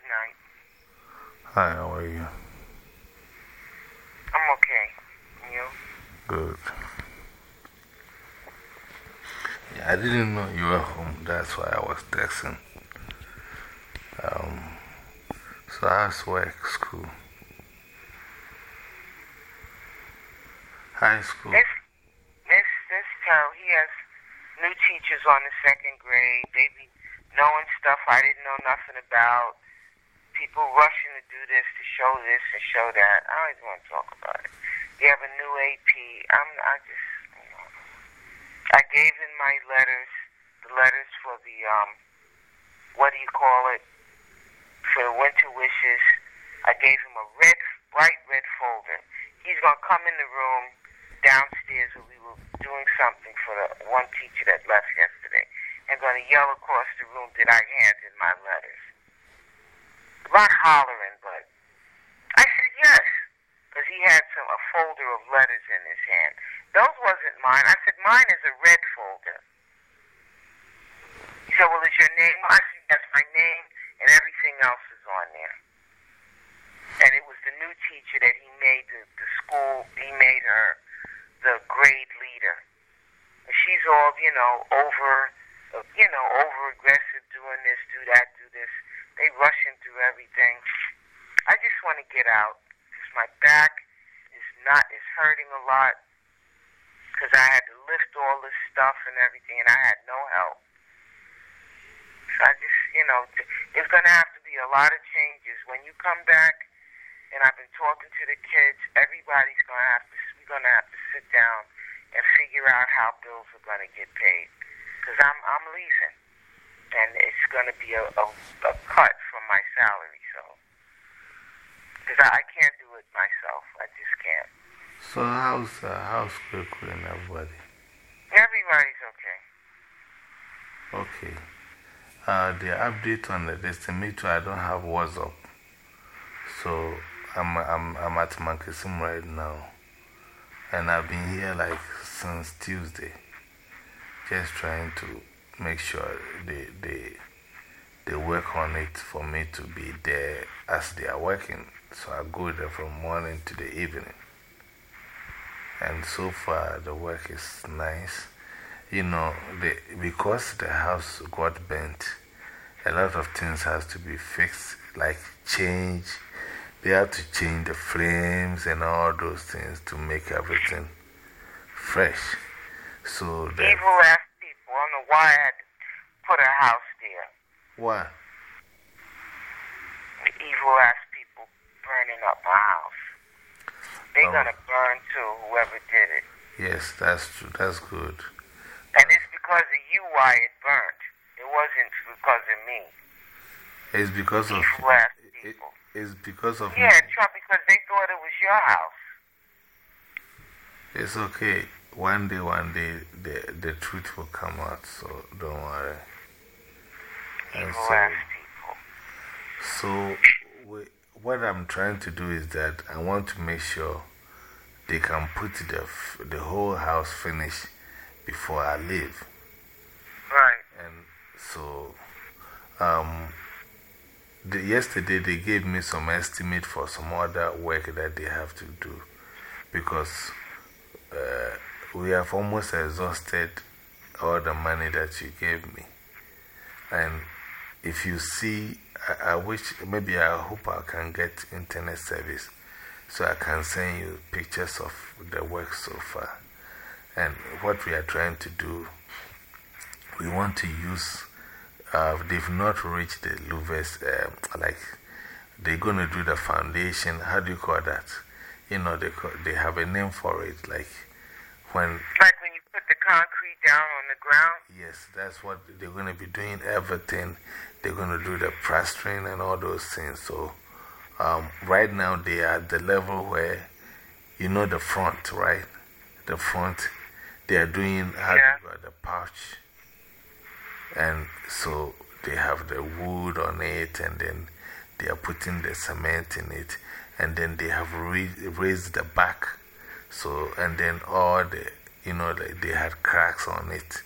good night. Hi, how are you? I'm okay. You? Good. Yeah, I didn't know you were home. That's why I was texting. Um, so how's work, school? High school? This, this, this town, he has new teachers on the second grade. They be knowing stuff I didn't know nothing about. People rushing to do this, to show this, and show that. I don't even want to talk about it. They have a new AP. I'm, I just, you know. I gave in my letters, the letters for the, um, what do you call it? For the winter wishes. I gave him a red, bright red folder. He's going to come in the room downstairs where we were doing something for the one teacher that left yesterday and going to yell across the room that I handed my letters. Not hollering, but I said yes because he had some a folder of letters in his hand. Those wasn't mine. I said mine is a red folder. He said, "Well, is your name?" I said, "That's my name, and everything else is on there." And it was the new teacher that he made the, the school. He made her the grade leader. And she's all, you know, over, uh, you know, over aggressive, doing this, do that, do this. They rushing through everything. I just want to get out because my back is not is hurting a lot because I had to lift all this stuff and everything, and I had no help. So I just, you know, it's going to have to be a lot of changes when you come back. And I've been talking to the kids. Everybody's going to have to. We're going to have to sit down and figure out how bills are going to get paid. Because I'm I'm leaving, and it's going to be a, a a cut from my salary. So, because I, can't do it myself. I just can't. So, how's uh, how's and everybody? Everybody's okay. Okay. Uh, the update on the destiny, me too, I don't have WhatsApp. So, I'm, I'm, I'm at Mankessim right now. And I've been here like since Tuesday. Just trying to make sure they, they, they work on it for me to be there as they are working. So I go there from morning to the evening. And so far, the work is nice. You know, the, because the house got bent, a lot of things has to be fixed, like change. They have to change the frames and all those things to make everything fresh. So that. Evil ass people. I don't know why I had to put a house there. Why? The evil ass people burning up my house. They're Oh. gonna burn too, whoever did it. Yes, that's true. That's good. And it's because of you why it burnt. It wasn't because of me. It's because of. Evil ass It, people. it's because of. Yeah, Trump, because they thought it was your house. It's okay. One day, one day, the, the truth will come out, so don't worry. And so, so we, what I'm trying to do is that I want to make sure they can put the, the whole house finished before I leave. Right. And so, um, the, yesterday they gave me some estimate for some other work that they have to do because uh, we have almost exhausted all the money that you gave me. And if you see, I, I wish, maybe I hope I can get internet service so I can send you pictures of the work so far. And what we are trying to do we want to use, uh, they've not reached the louvers, um, like they're going to do the foundation. How do you call that? You know, they, call, they have a name for it. Like when, Like when you put the concrete down on the ground. yes, that's what they're going to be doing. Everything. They're going to do the plastering and all those things. So, um, right now they are at the level where, you know, the front, right? The front, they are doing how do Yeah. you call it, the pouch. And so they have the wood on it, and then they are putting the cement in it, and then they have raised the back. So, and then all the, you know, like they had cracks on it,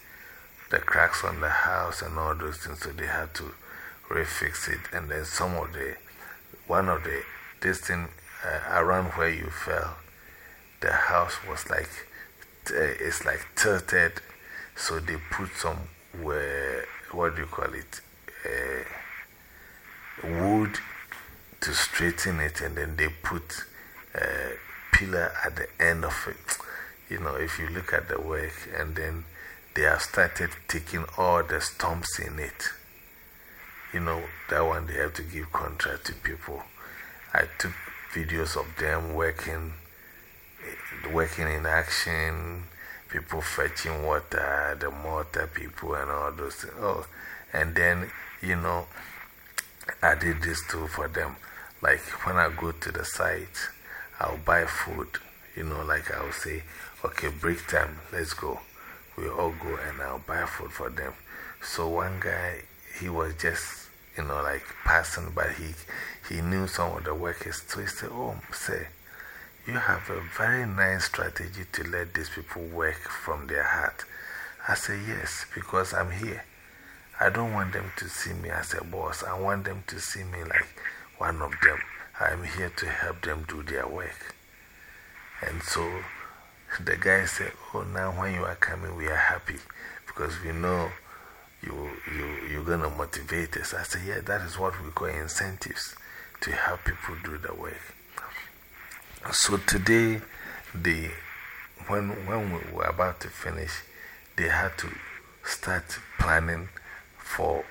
the cracks on the house, and all those things. So they had to refix it. And then some of the, one of the, this thing uh, around where you fell, the house was like, Eh, it's like tilted. So they put some, where what do you call it? Eh, wood to straighten it, and then they put a pillar at the end of it. You know, if you look at the work, and then they have started taking all the stumps in it. You know, that one they have to give contract to people. I took videos of them working, working in action, people fetching water, the mortar people, and all those things. Oh, and then, you know, I did this too for them. Like when I go to the site, I'll buy food. You know, like I'll say, okay, break time, let's go. We all go and I'll buy food for them. So one guy, he was just, you know, like passing, but he, he knew some of the workers. So he said, Oh, say, you have a very nice strategy to let these people work from their heart. I say, Yes, because I'm here. I don't want them to see me as a boss. I want them to see me like one of them. I'm here to help them do their work. And so the guy said, Oh, now when you are coming, we are happy because we know you, you, you're going to motivate us. I said, Yeah, that is what we call incentives to help people do the work. So today, the, when, when we were about to finish, they had to start planning for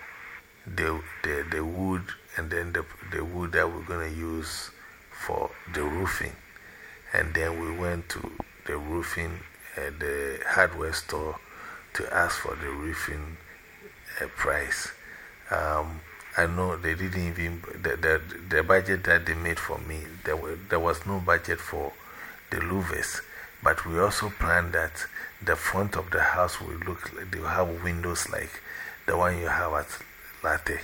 the, the, the wood and then the, the wood that we're going to use for the roofing. And then we went to the roofing, at the hardware store to ask for the roofing uh, price. Um, I know they didn't even, the, the, the budget that they made for me, there, were, there was no budget for the louvers. But we also planned that the front of the house will look like they will have windows like the one you have at Latte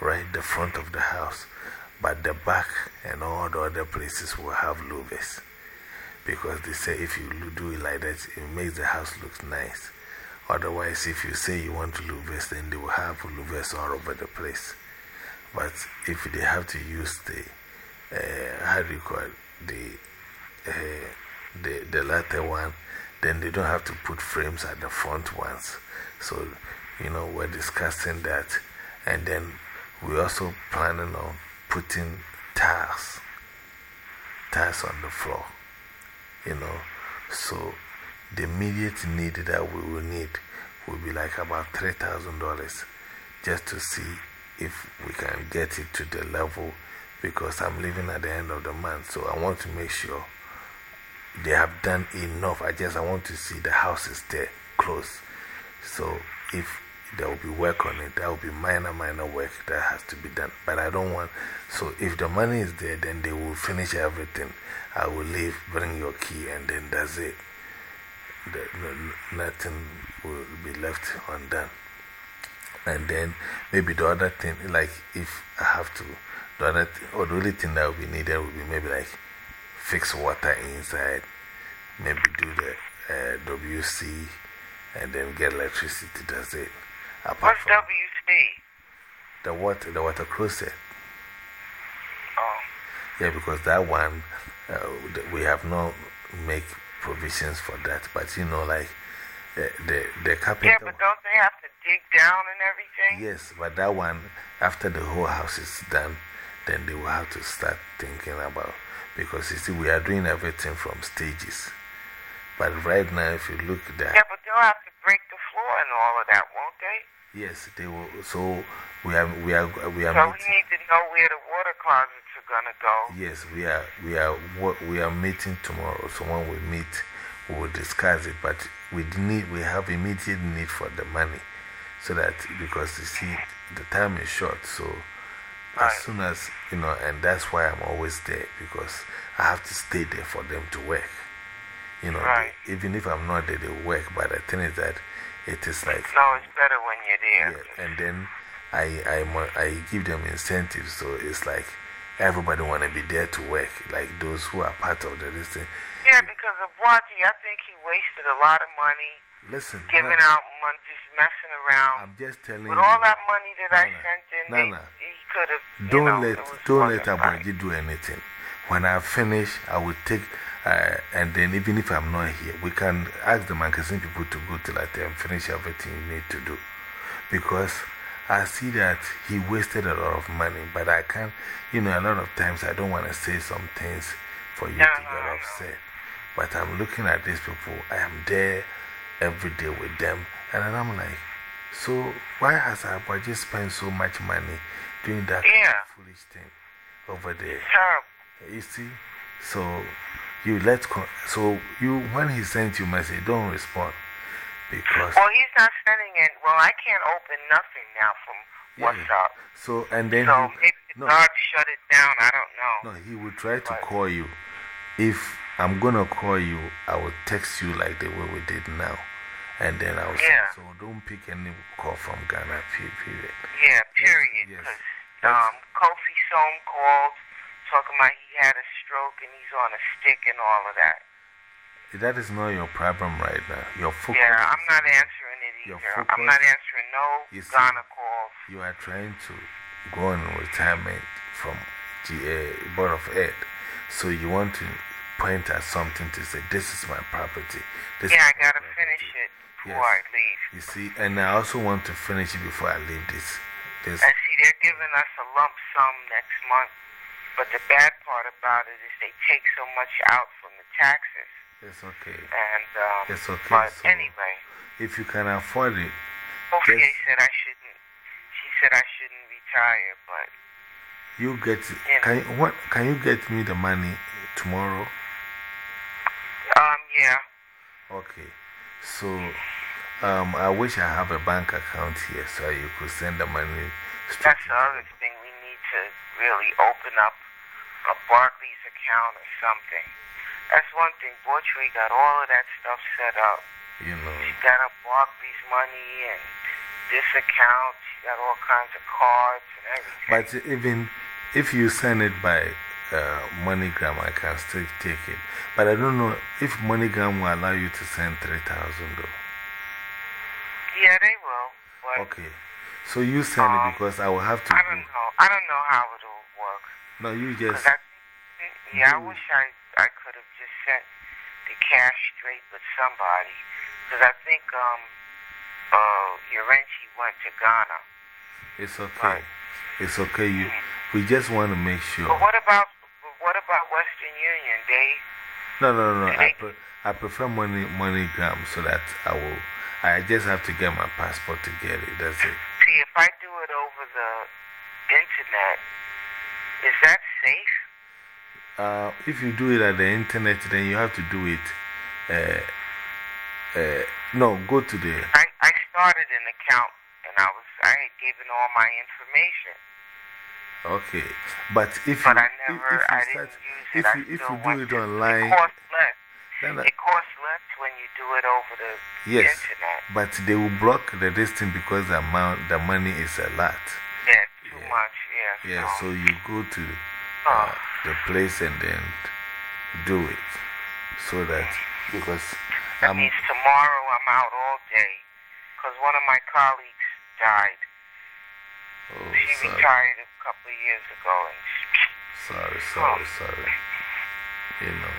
right the front of the house, but the back and all the other places will have louvers. Because they say if you do it like that, it makes the house look nice. Otherwise, if you say you want louvers, then they will have louvers all over the place. But if they have to use the, uh, how do you call it, the, uh, the, the latter one, then they don't have to put frames at the front ones. So, you know, we're discussing that. And then we're also planning on putting tiles, tiles on the floor, you know. So the immediate need that we will need will be like about $3,000 just to see if we can get it to the level because I'm leaving at the end of the month. So I want to make sure they have done enough. I just I want to see the house is there close. So if there will be work on it. There will be minor, minor work that has to be done. But I don't want, so if the money is there, then they will finish everything. I will leave, bring your key, and then that's it. The, no, nothing will be left undone. And then maybe the other thing, like if I have to, the other thing, or the only thing that will be needed will be maybe like fix water inside, maybe do the uh, WC, and then get electricity. That's it. What's WC? The water, the water closet. Oh. Yeah, because that one, uh, we have not make provisions for that. But you know, like the, the, the carpenter. Yeah, but don't they have to dig down and everything? Yes, but that one, after the whole house is done, then they will have to start thinking about. Because you see, we are doing everything from stages. But right now, if you look there. Yeah, but they'll have to break the floor and all of that, won't they? Yes, they will. So we are, we are, we are. So we need to know where the water closets to go. Yes, we are, we are, we are meeting tomorrow. So when we meet, we will discuss it. But we need, we have immediate need for the money. So that, because you see, the time is short. So as soon as, you know, and that's why I'm always there because I have to stay there for them to work. You know, even if I'm not there, they work. But the thing is that it is like. No, it's better when you're there. Yeah, and then I, I, I give them incentives. So it's like everybody want to be there to work, like those who are part of the listing. Yeah, because of Wati, I think he wasted a lot of money. listen. giving out money, just messing around. I'm just telling With you. all that money that I Nana, sent in, Nana, they, he could have. Don't know, let, don't let. Abaji do anything. When I finish, I will take, uh, and then even if I'm not here, we can ask the magazine people to go to that and finish everything you need to do. Because I see that he wasted a lot of money, but I can't, you know, a lot of times I don't want to say some things for you No, to get no. upset. But I'm looking at these people, I am there every day with them, and then I'm like, so why has Abaji spent so much money doing that kind Yeah. of foolish thing over there? Terrible. You see? So, you let, so you, when he sent you message, don't respond. Because, Well, he's not sending it. Well, I can't open nothing now from Yeah. WhatsApp. so, and then So he, maybe the no. guard shut it down. I don't know. no, he will try to Right. call you. If I'm gonna call you, I will text you like the way we did now. And then I will Yeah. say, so don't pick any call from Ghana, pe- period. Yeah, period. yes. Um, Kofi Song called talking about he had a stroke and he's on a stick and all of that. That is not your problem right now. Your focus. Yeah, I'm not answering it either. focus- I'm not answering no You see- Ghana calls. You are trying to go on retirement from the uh, Board of Ed. So you want to point at something to say, this is my property. This Yeah, I gotta finish it before Yes. I leave. You see, and I also want to finish it before I leave this. this And see, they're giving us a lump sum next month. But the bad part about it is they take so much out from the taxes. It's okay. And, um, It's okay, but so- anyway, If you can afford it, Sophia Yes. said I shouldn't, she said I shouldn't retire, but you get, can, you- what, can you get me the money tomorrow? Um, yeah. Okay. So, um, I wish I have a bank account here so you could send the money straight. That's the other thing. We need to really open up a Barclays account or something. That's one thing. Borchway got all of that stuff set up. You know. She got a Barclays money and this account. She got all kinds of cards and everything. But even if you send it by uh, MoneyGram, I can still take it. But I don't know if MoneyGram will allow you to send 3000 though. yeah, they will. But Okay. So you send Um, it because I will have to I don't know. I don't know how it'll work. No, you just. I, yeah, I wish I, I could have the cash straight with somebody. Because I think um, uh, Yorenchi went to Ghana. It's okay. Right. It's okay. You, we just want to make sure. But what about what about Western Union? They No, no, no. no. I, pre I prefer money, MoneyGram so that I will. I just have to get my passport to get it. That's it. see if I do it over the internet, is that safe? Uh, if you do it at the internet, then you have to do it. Uh, uh, no, go to the. I I started an account and I was I had given all my information, Okay. But if but you, I never if, I you didn't use it. if you, if you do it to- online, it costs less. then, uh, It costs less when you do it over the yes, internet. but they will block the distance because the amount, the money is a lot. Yeah, too Yeah. much. Yeah. Yeah, so, so you go to. The place and then do it. So that, because that I'm, means tomorrow I'm out all day because one of my colleagues died. oh, She sorry, retired a couple of years ago, and sorry, sorry, oh. sorry. You know,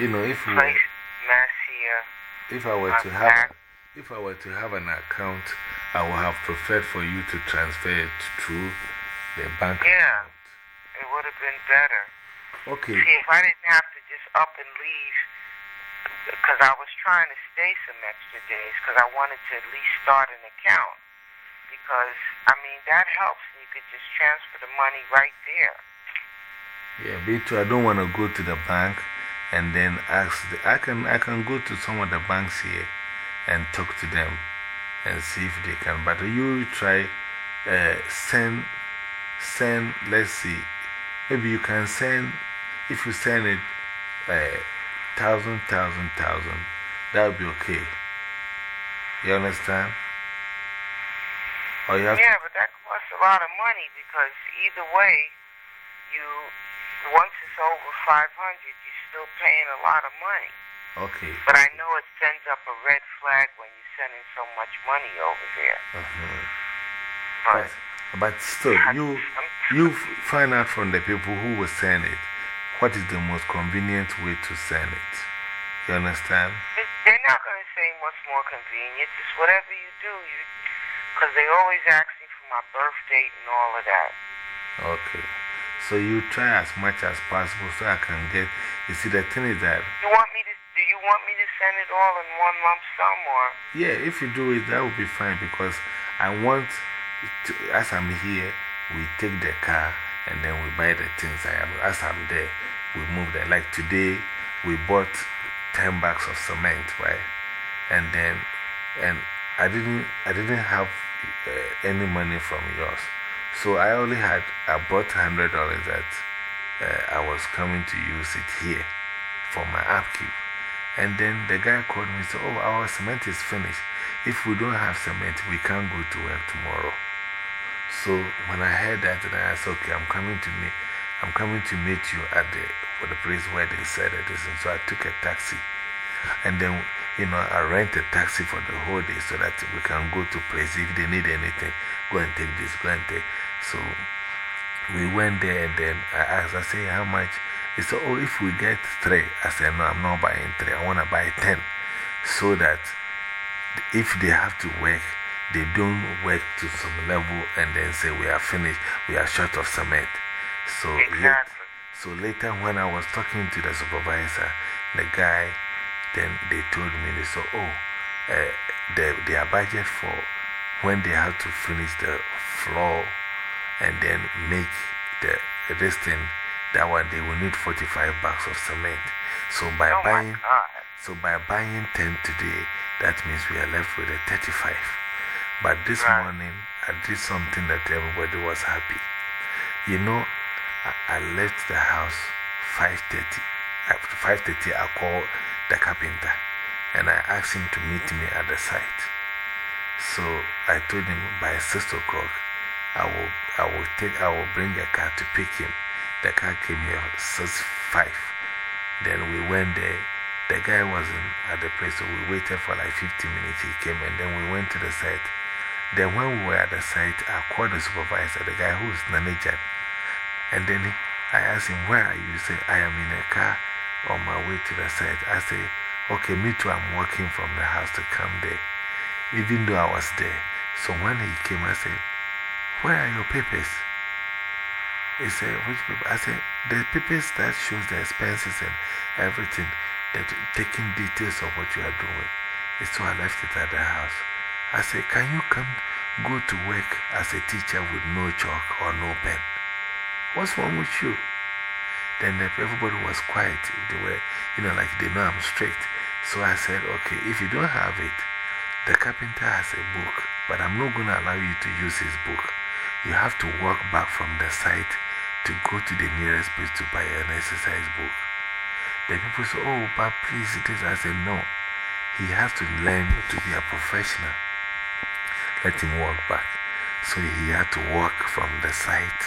you know, if we, place here. Uh, if I were to have, if I were to have an account, I would have preferred for you to transfer it through the bank Yeah. It would have been better. Okay, See, if I didn't have to just up and leave, because I was trying to stay some extra days, because I wanted to at least start an account. Because, I mean, that helps, you could just transfer the money right there. yeah, me too. I don't want to go to the bank and then ask. The, I can I can go to some of the banks here and talk to them and see if they can. But you try uh, send send. Let's see. Maybe you can send if you send it uh, thousand thousand thousand. That would be okay. You understand? Or you have Yeah, but that costs a lot of money, because either way, you, once it's over 500 you're still paying a lot of money. Okay. But I know it sends up a red flag when you're sending so much money over there. -hmm. But, but, still, you, you find out from the people who will send it what is the most convenient way to send it. You understand? They're not going to say what's more convenient. It's whatever you do. Because they always ask me for my birth date and all of that. Okay. So you try as much as possible so I can get. You see, the thing is that. You want me to, do you want me to send it all in one lump sum or? Yeah, if you do it, that would be fine because I want, as I'm here, we take the car and then we buy the things I am. As I'm there, we move there. Like today, we bought 10 bags of cement, right? And then, and I didn't, I didn't have uh, any money from yours. So I only had, I brought $100 that uh, I was coming to use it here for my upkeep. And then the guy called me and said, Oh, our cement is finished. If we don't have cement, we can't go to work tomorrow. So when I heard that, then I said, Okay, I'm coming to meet, I'm coming to meet you at the, for the place where they said it is. And so I took a taxi. And then, you know, I rent a taxi for the whole day so that we can go to place. If they need anything, go and take this, go and take. So we went there and then I asked, I said, how much? He said, oh, if we get three. I said, no, I'm not buying three. I want to buy ten. So that if they have to work, they don't work to some level and then say, we are finished, we are short of cement. So, exactly. so later, when I was talking to the supervisor, the guy, then they told me, they said, oh, uh, the, their budget for when they have to finish the floor and then make the, this thing, that one they will need 45 bags of cement. So by oh buying, so by buying 10 today, that means we are left with a 35. But this morning, I did something that everybody was happy. You know, I, I left the house 5.30. After 5.30, I called the carpenter and I asked him to meet me at the site. So I told him by 6 o'clock, I will, I will take, I will bring a car to pick him. The car came here 6 5. Then we went there. The guy wasn't at the place, so we waited for like 15 minutes. He came and then we went to the site. Then, when we were at the site, I called the supervisor, the guy who's manager. And then he, I asked him, Where are you? He said, I am in a car on my way to the site. I said, Okay, me too, I'm walking from the house to come there, even though I was there. So when he came, I said, where are your papers? He said, Which paper? I said, The papers that shows the expenses and everything, that taking details of what you are doing. So I left it at the house. I said, Can you come go to work as a teacher with no chalk or no pen? What's wrong with you? Then everybody was quiet. They were, you know, like they know I'm strict. So I said, Okay, if you don't have it, the carpenter has a book, but I'm not going to allow you to use his book you have to walk back from the site to go to the nearest place to buy an exercise book. The people said, Oh, but please, this. I said, No. He has to learn to be a professional. Let him walk back. So he had to walk from the site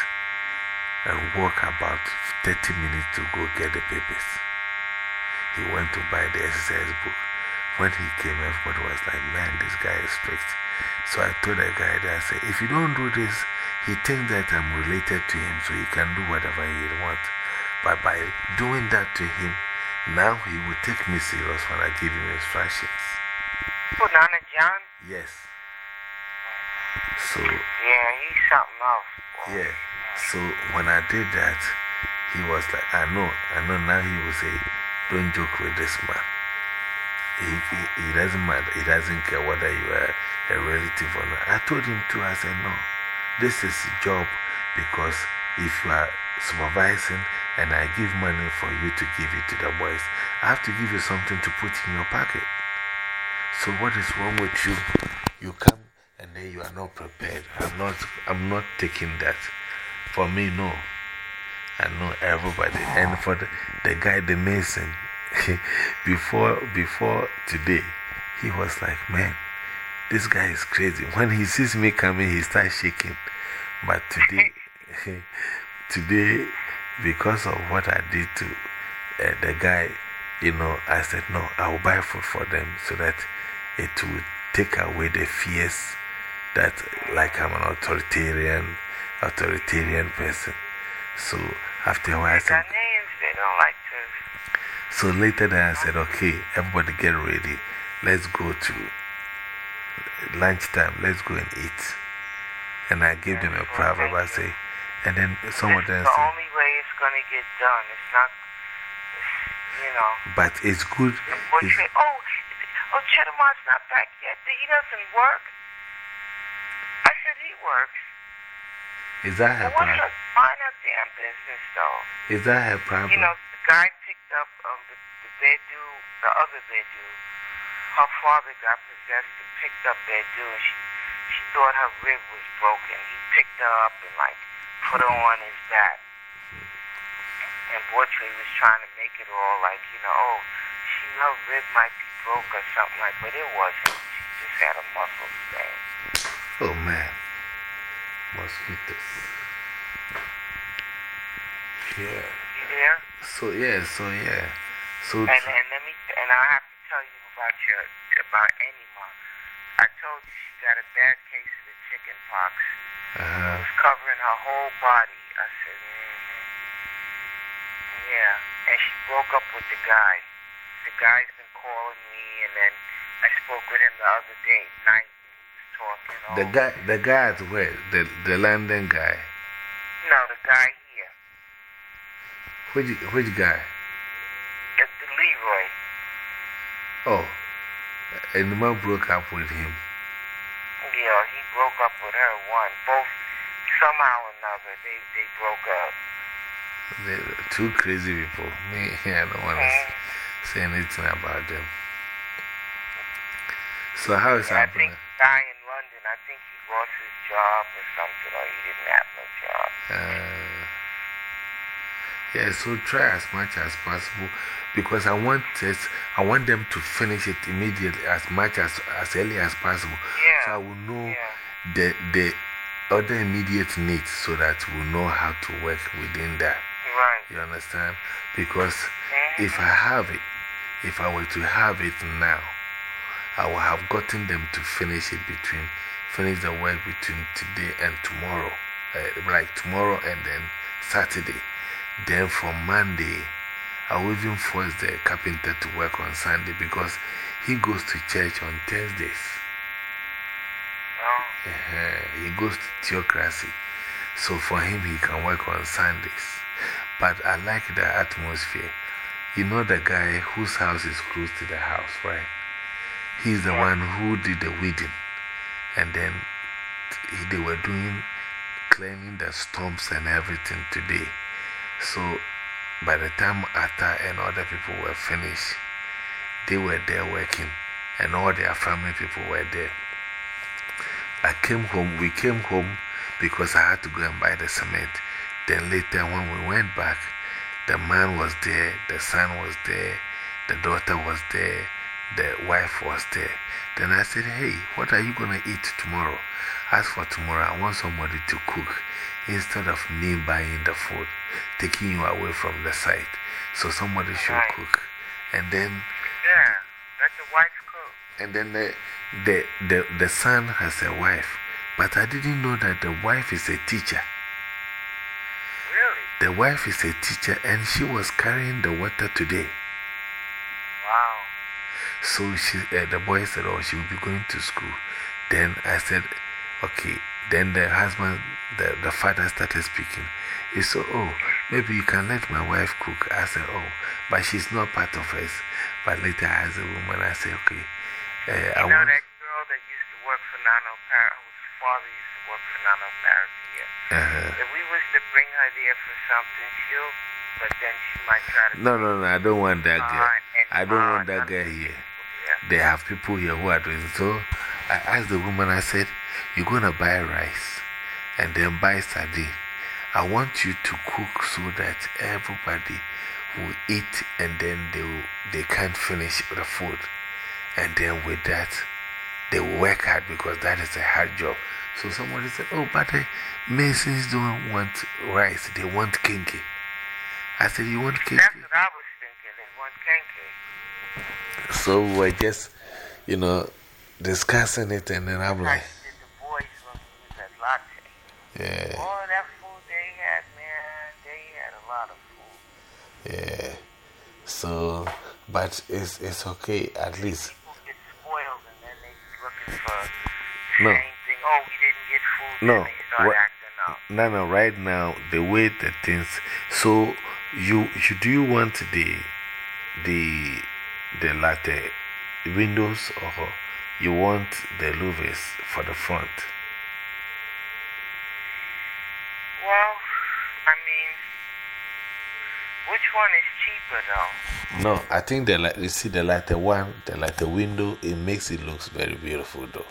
and walk about 30 minutes to go get the papers. He went to buy the exercise book. When he came, everybody was like, Man, this guy is strict. So I told the guy that I said, If you don't do this, he thinks that I'm related to him, so he can do whatever he wants. But by doing that to him, now he will take me serious when I give him instructions. Oh, Nana John? Yes. So. Yeah, he's something else. Yeah. So when I did that, he was like, I know, I know now he will say, don't joke with this man. He, he, he doesn't matter, he doesn't care whether you are a relative or not. I told him too, I said, no. This is a job because if you are supervising and I give money for you to give it to the boys, I have to give you something to put in your pocket. So, what is wrong with you? You come and then you are not prepared. I'm not, I'm not taking that. For me, no. I know everybody. And for the, the guy, the mason, before, before today, he was like, man, this guy is crazy. When he sees me coming, he starts shaking. But today, today, because of what I did to uh, the guy, you know, I said, no, I will buy food for them so that it will take away the fears that, like, I'm an authoritarian, authoritarian person. So after a while, I said, names, they don't like to. So later, then I said, okay, everybody get ready. Let's go to lunchtime. Let's go and eat. And I gave them a proverb. I say, and then some of them the only way it's going to get done. It's not, you know. But it's good. It's, oh, oh, Chedamar's not back yet. He doesn't work. I said, he works. Is that her problem? Mind her damn business, though. Is that her problem? You know, the guy picked up um, the, the Bedu, the other Bedu. Her father got possessed and picked up Bedu, and she, she thought her rib was broken. He picked her up and, like, put her on his back. And Bortre was trying to make it all like, you know, oh, she, her rib might be broke or something like, but it wasn't. She just had a muscle strain. Oh, man. Mosquitoes. Yeah. Yeah. So, yeah, so, yeah. So, and, and let me, and I have to tell you about your, about Anima. I told you she got a bad case of the chicken pox. Uh -huh. It was covering her whole body. I said, mm-hmm. Yeah. And she broke up with the guy. The guy's been calling me, and then I spoke with him the other day, night, and he was talking. The guy, the guy at where? The, the London guy? No, the guy here. Which, which guy? It's the Leroy. Oh. And the man broke up with him. Yeah, he broke up with her one. Both, somehow or another, they, they broke up. They're two crazy people. Me, I don't want to -hmm. say anything about them. So, how is yeah, happening? I think the guy in London, I think he lost his job or something, or he didn't have no job. Uh, yeah, so try as much as possible because I want this, I want them to finish it immediately as much as, as early as possible. Yeah. So I will know the, the other immediate needs so that we'll know how to work within that. Right. You understand? Because -hmm. if I have it, if I were to have it now, I will have gotten them to finish it between, finish the work between today and tomorrow. Uh, like tomorrow and then Saturday. Then from Monday, I will even force the carpenter to work on Sunday because he goes to church on Thursdays. -huh. He goes to theocracy. So for him, he can work on Sundays. But I like the atmosphere. You know the guy whose house is close to the house, right? He's the one who did the weeding. And then they were doing, cleaning the stumps and everything today. So by the time Atta and other people were finished, they were there working, and all their family people were there. I came home, we came home because I had to go and buy the cement. Then later, when we went back, the man was there, the son was there, the daughter was there, the wife was there. Then I said, Hey, what are you going to eat tomorrow? As for tomorrow, I want somebody to cook instead of me buying the food, taking you away from the site. So somebody should cook. And then. Yeah, let the wife cook. And then the, the, the, the son has a wife. But I didn't know that the wife is a teacher. Really? The wife is a teacher and she was carrying the water today. So she, uh, the boy said, Oh, she will be going to school. Then I said, Okay. Then the husband the, the father started speaking. He said, Oh, maybe you can let my wife cook. I said, Oh, but she's not part of us. But later, as a woman, I said, Okay. Uh, you I know want that girl that used to work for Nano Paris, whose father used to work for Nano Paris here. -huh. If we was to bring her there for something, she'll, but then she might try to. No, no, no, I don't want that girl. I don't want that girl here. They have people here who are doing so. I asked the woman, I said, You're going to buy rice and then buy sardine. I want you to cook so that everybody will eat and then they, will, they can't finish the food. And then with that, they will work hard because that is a hard job. So somebody said, Oh, but the Masons don't want rice, they want kenkey. I said, You want kenkey? That's what I was thinking. They want pancake. So we're just, you know, discussing it, and then I'm like, the boys when we was at latte. yeah, Oh, that food they had, man, they had a lot of food. yeah. So, but it's, it's okay, at least. People get spoiled and then they looking for No. same. Oh, we didn't get food. No, Then they start what- acting up. No, no, right now, the way the things. So, you, you do you want the, the, the latte windows or you want the louvers for the front? Well, I mean, which one is cheaper though? No, I think the, you see the latte one, the latte window, it makes it looks very beautiful though.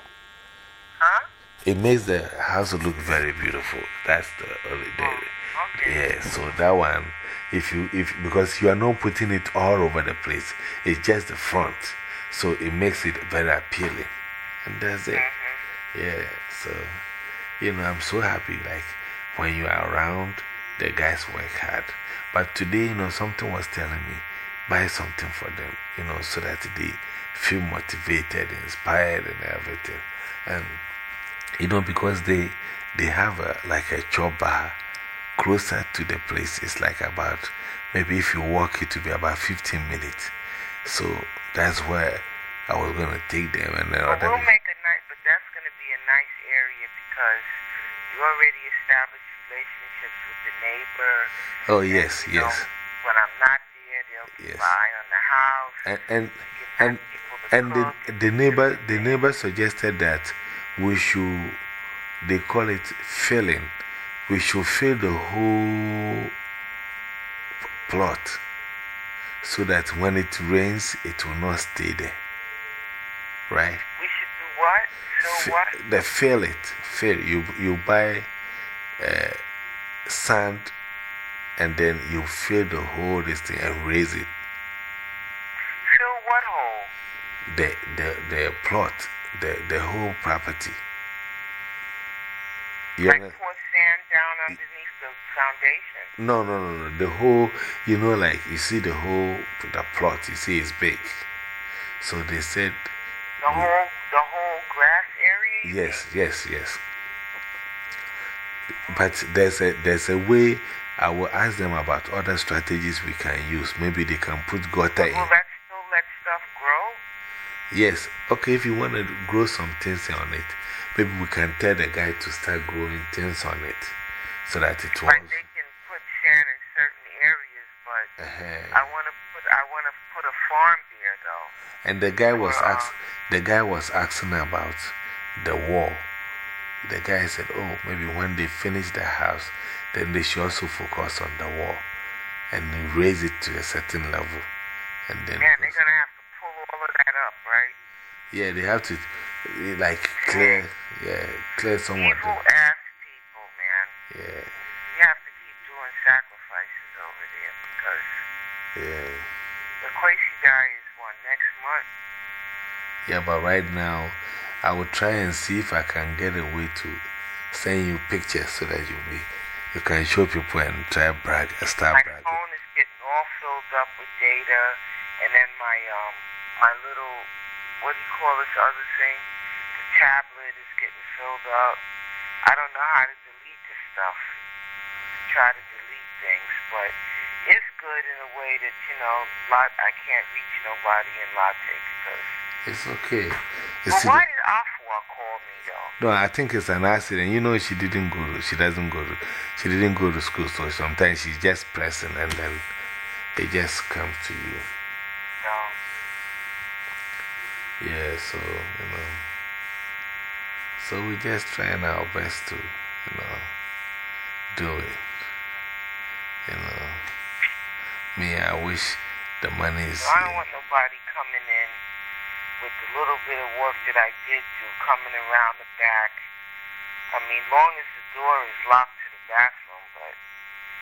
It makes the house look very beautiful. That's the only the, Okay. Yeah, so that one, if you, if, because you are not putting it all over the place, it's just the front. So it makes it very appealing. And that's it. Mm-hmm. Yeah, so, you know, I'm so happy. Like, when you are around, the guys work hard. But today, you know, something was telling me, buy something for them, you know, so that they feel motivated, inspired, and everything. And, you know, because they, they have a, like a chop bar closer to the place. It's like about, maybe if you walk, it will be about 15 minutes. So that's where I was going to take them. And then Well, make a nice, but that's going to be a nice area because you already established relationships with the neighbor. Oh, yes, know, yes. when I'm not there, they'll Yes. eye on the house. And, and, and, have people to and the, the neighbor, the neighbor suggested that we should, they call it filling. We should fill the whole plot so that when it rains, it will not stay there. Right? We should do what? So what? The fill it. Fill. You, you buy uh, sand and then you fill the whole this thing and raise it. Fill what hole? The, the, the plot, the, the whole property. You Like pour sand down underneath the foundation? no, no, no, no. The whole, you know, like you see the whole, the plot, you see it's big. So they said, The whole, the whole grass area? yes, yes, yes. But there's a, there's a way I will ask them about other strategies we can use. Maybe they can put gutter in. Will that still let stuff grow? Yes, okay, if you want to grow some things on it, maybe we can tell the guy to start growing things on it so that it Like won't. they can put sand in certain areas, but Uh-huh. I want to put, I want to put a farm there though. And the guy was, ask, the guy was asking about the wall. The guy said, Oh, maybe when they finish the house, then they should also focus on the wall and raise it to a certain level. And then, they're gonna have to pull all of that up, right? yeah, they have to like clear, yeah, clear someone. Evil the, people, man. yeah, You have to keep doing sacrifices over there because yeah. the crazy guy is one next month. Yeah, but right now, I will try and see if I can get a way to send you pictures so that you be, you can show people and try brag, start bragging. My bragging. phone is getting all filled up with data, and then my um my little what do you call this other thing? The tablet is getting filled up. I don't know how to delete this stuff. Try to delete things, but it's good in a way that you know, lot I can't reach nobody in latte because. It's okay. But see, why did Afua call me though? no, I think it's an accident. You know, she didn't go to, she doesn't go to, she didn't go to school, so sometimes she's just pressing and then it just comes to you. No. Yeah, so, you know. So we're just trying our best to, you know, do it. You know. Me, I wish the money is. I don't want nobody coming in with the little bit of work that I did do, coming around the back. I mean, long as the door is locked to the bathroom, but,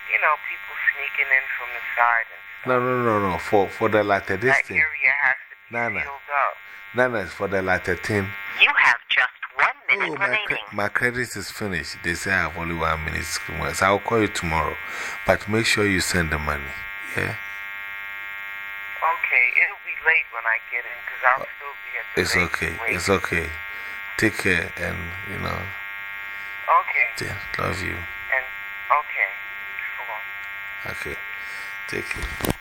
you know, people sneaking in from the side and stuff. No, no, no, no. For, for the latte, this that thing. area has to be sealed up. Nana's for the latter 10. You have just one minute oh, my remaining. Cre my credit is finished. They say I have only one minute. So I'll call you tomorrow. But make sure you send the money. Yeah? Okay. It'll be late when I get in because I'll still be at the It's okay. It's okay. Take care and, you know. Okay. Yeah, love you. And, okay. Okay. Take care.